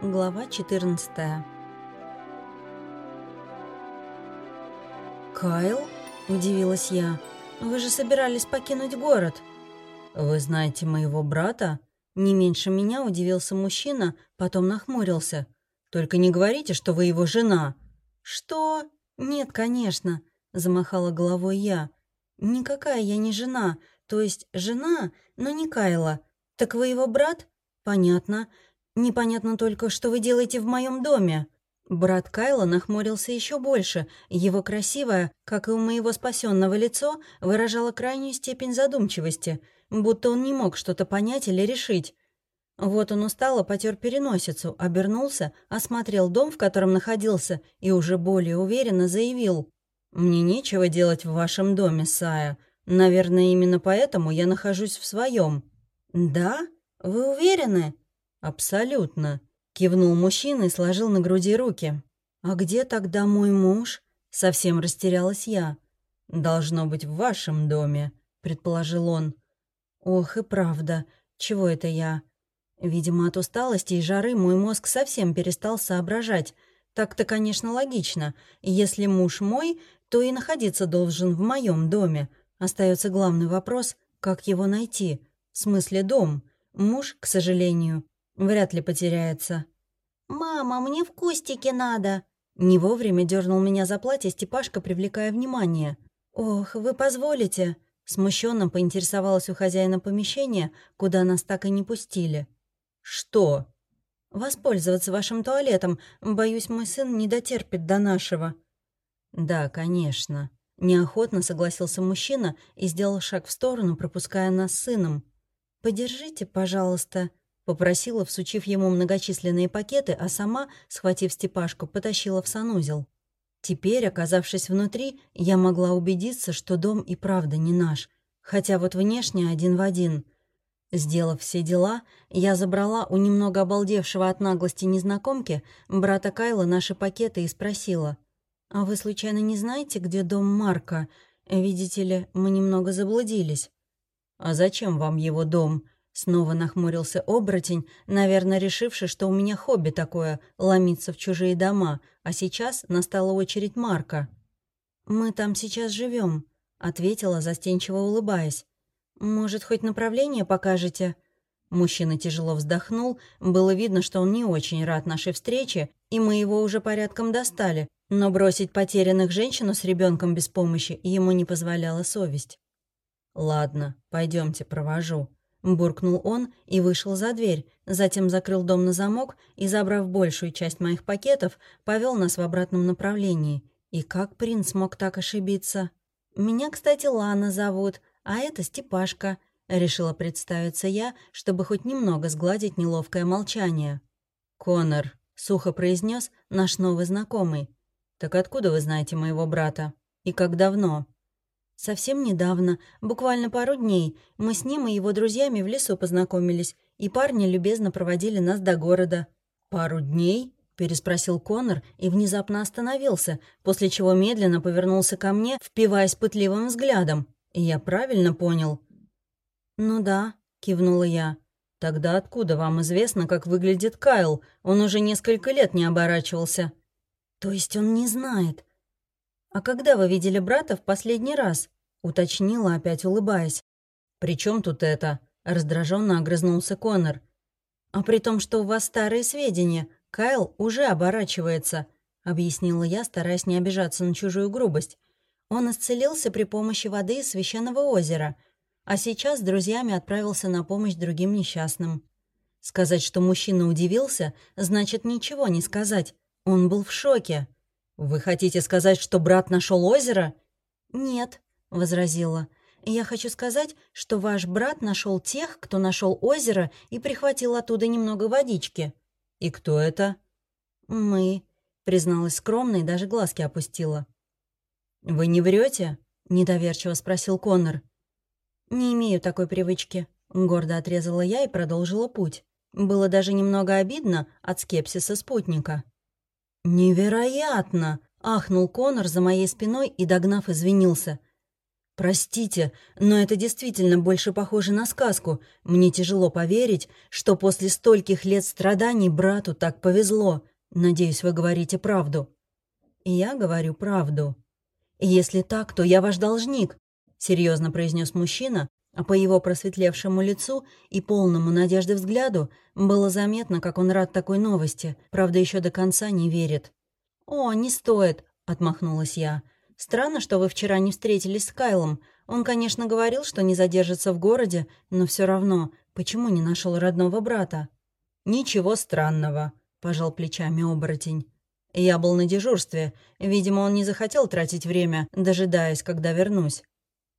Глава 14 «Кайл?» – удивилась я. «Вы же собирались покинуть город». «Вы знаете моего брата?» Не меньше меня удивился мужчина, потом нахмурился. «Только не говорите, что вы его жена». «Что? Нет, конечно», – замахала головой я. «Никакая я не жена, то есть жена, но не Кайла. Так вы его брат? Понятно. Непонятно только, что вы делаете в моем доме». Брат Кайла нахмурился еще больше. Его красивое, как и у моего спасенного лицо, выражало крайнюю степень задумчивости, будто он не мог что-то понять или решить. Вот он устало потер переносицу, обернулся, осмотрел дом, в котором находился, и уже более уверенно заявил. «Мне нечего делать в вашем доме, Сая. Наверное, именно поэтому я нахожусь в своем». «Да? Вы уверены?» «Абсолютно», — кивнул мужчина и сложил на груди руки. «А где тогда мой муж?» — совсем растерялась я. «Должно быть в вашем доме», — предположил он. «Ох и правда, чего это я?» Видимо, от усталости и жары мой мозг совсем перестал соображать. Так-то, конечно, логично. Если муж мой, то и находиться должен в моем доме. Остается главный вопрос, как его найти. В смысле дом. Муж, к сожалению, Вряд ли потеряется. «Мама, мне в кустике надо!» Не вовремя дернул меня за платье Степашка, привлекая внимание. «Ох, вы позволите?» Смущенно поинтересовалась у хозяина помещения, куда нас так и не пустили. «Что?» «Воспользоваться вашим туалетом. Боюсь, мой сын не дотерпит до нашего». «Да, конечно». Неохотно согласился мужчина и сделал шаг в сторону, пропуская нас с сыном. «Подержите, пожалуйста», Попросила, всучив ему многочисленные пакеты, а сама, схватив степашку, потащила в санузел. Теперь, оказавшись внутри, я могла убедиться, что дом и правда не наш, хотя вот внешне один в один. Сделав все дела, я забрала у немного обалдевшего от наглости незнакомки брата Кайла наши пакеты и спросила. «А вы случайно не знаете, где дом Марка? Видите ли, мы немного заблудились». «А зачем вам его дом?» Снова нахмурился оборотень, наверное, решивший, что у меня хобби такое — ломиться в чужие дома, а сейчас настала очередь Марка. «Мы там сейчас живем, ответила, застенчиво улыбаясь. «Может, хоть направление покажете?» Мужчина тяжело вздохнул, было видно, что он не очень рад нашей встрече, и мы его уже порядком достали, но бросить потерянных женщину с ребенком без помощи ему не позволяла совесть. «Ладно, пойдемте, провожу», Буркнул он и вышел за дверь, затем закрыл дом на замок и, забрав большую часть моих пакетов, повел нас в обратном направлении. И как принц мог так ошибиться? «Меня, кстати, Лана зовут, а это Степашка», — решила представиться я, чтобы хоть немного сгладить неловкое молчание. «Конор», — сухо произнес наш новый знакомый. «Так откуда вы знаете моего брата? И как давно?» Совсем недавно, буквально пару дней, мы с ним и его друзьями в лесу познакомились, и парни любезно проводили нас до города. «Пару дней?» — переспросил Конор и внезапно остановился, после чего медленно повернулся ко мне, впиваясь пытливым взглядом. И я правильно понял? «Ну да», — кивнула я. «Тогда откуда вам известно, как выглядит Кайл? Он уже несколько лет не оборачивался». «То есть он не знает?» «А когда вы видели брата в последний раз?» — уточнила, опять улыбаясь. «При чем тут это?» — раздраженно огрызнулся Конор. «А при том, что у вас старые сведения, Кайл уже оборачивается», — объяснила я, стараясь не обижаться на чужую грубость. «Он исцелился при помощи воды из священного озера, а сейчас с друзьями отправился на помощь другим несчастным». Сказать, что мужчина удивился, значит ничего не сказать. Он был в шоке. «Вы хотите сказать, что брат нашел озеро?» «Нет», — возразила. «Я хочу сказать, что ваш брат нашел тех, кто нашел озеро и прихватил оттуда немного водички». «И кто это?» «Мы», — призналась скромно и даже глазки опустила. «Вы не врете? недоверчиво спросил Коннор. «Не имею такой привычки», — гордо отрезала я и продолжила путь. Было даже немного обидно от скепсиса спутника. «Невероятно!» — ахнул Конор за моей спиной и, догнав, извинился. Простите, но это действительно больше похоже на сказку. Мне тяжело поверить, что после стольких лет страданий брату так повезло. Надеюсь, вы говорите правду». И я говорю правду. «Если так, то я ваш должник», — серьезно произнес мужчина, а по его просветлевшему лицу и полному надежды взгляду было заметно, как он рад такой новости, правда, еще до конца не верит. «О, не стоит», — отмахнулась я. Странно, что вы вчера не встретились с Кайлом. Он, конечно, говорил, что не задержится в городе, но все равно, почему не нашел родного брата? Ничего странного, пожал плечами оборотень. Я был на дежурстве. Видимо, он не захотел тратить время, дожидаясь, когда вернусь.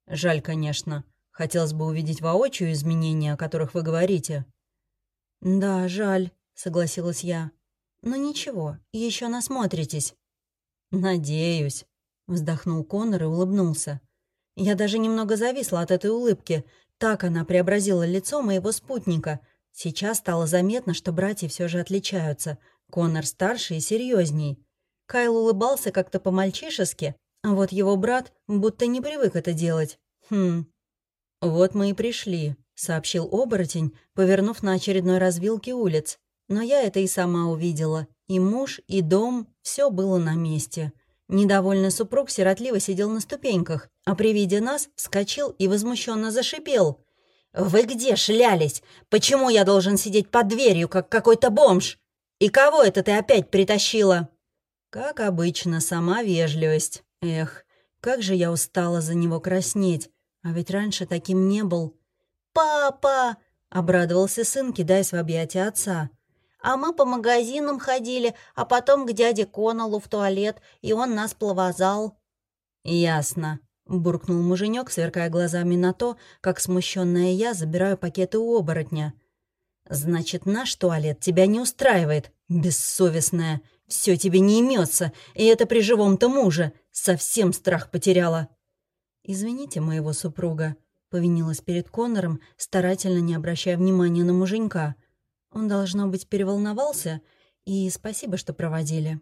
Жаль, конечно. Хотелось бы увидеть воочию изменения, о которых вы говорите. Да, жаль, согласилась я. Но ничего, еще насмотритесь. Надеюсь. Вздохнул Коннор и улыбнулся. Я даже немного зависла от этой улыбки. Так она преобразила лицо моего спутника. Сейчас стало заметно, что братья все же отличаются. Коннор старше и серьезней. Кайл улыбался как-то по-мальчишески, а вот его брат будто не привык это делать. Хм. «Вот мы и пришли», — сообщил оборотень, повернув на очередной развилке улиц. Но я это и сама увидела. И муж, и дом — все было на месте. Недовольный супруг сиротливо сидел на ступеньках, а при виде нас вскочил и возмущенно зашипел. «Вы где шлялись? Почему я должен сидеть под дверью, как какой-то бомж? И кого это ты опять притащила?» Как обычно, сама вежливость. Эх, как же я устала за него краснеть. А ведь раньше таким не был. «Папа!» — обрадовался сын, кидаясь в объятия отца. А мы по магазинам ходили, а потом к дяде Конолу в туалет, и он нас плавозал». «Ясно», — буркнул муженек, сверкая глазами на то, как смущенная я забираю пакеты у оборотня. «Значит, наш туалет тебя не устраивает, бессовестная. Все тебе не имется, и это при живом-то муже. Совсем страх потеряла». «Извините моего супруга», — повинилась перед Коннором, старательно не обращая внимания на муженька — он, должно быть, переволновался, и спасибо, что проводили».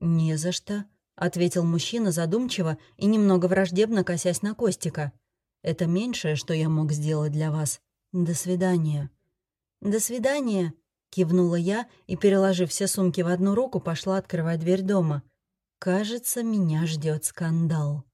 «Не за что», — ответил мужчина задумчиво и немного враждебно косясь на Костика. «Это меньшее, что я мог сделать для вас. До свидания». «До свидания», — кивнула я и, переложив все сумки в одну руку, пошла открывать дверь дома. «Кажется, меня ждет скандал».